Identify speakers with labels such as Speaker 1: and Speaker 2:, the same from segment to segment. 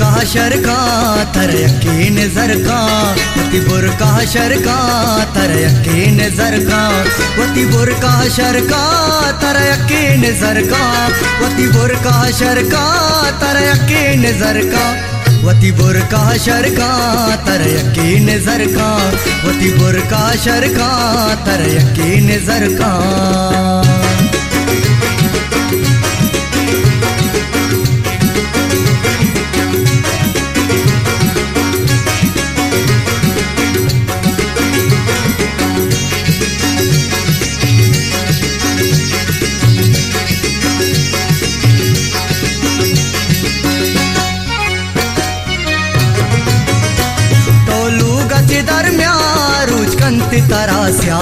Speaker 1: वती बुरका शरका तर यकीन जरका वती बुरका शरका तर यकीन जरका वती बुरका शरका तर यकीन जरका वती बुरका शरका तर यकीन जरका वती बुरका शरका तर यकीन जरका वती बुरका शरका तर यकीन जरका तोलू रुचकंती तरास्या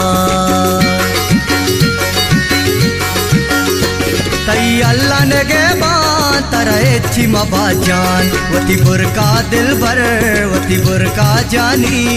Speaker 1: तई अल्लाह ने गे तर एची मबा जान। वती बुरका दिल भर, वती बुरका जानी।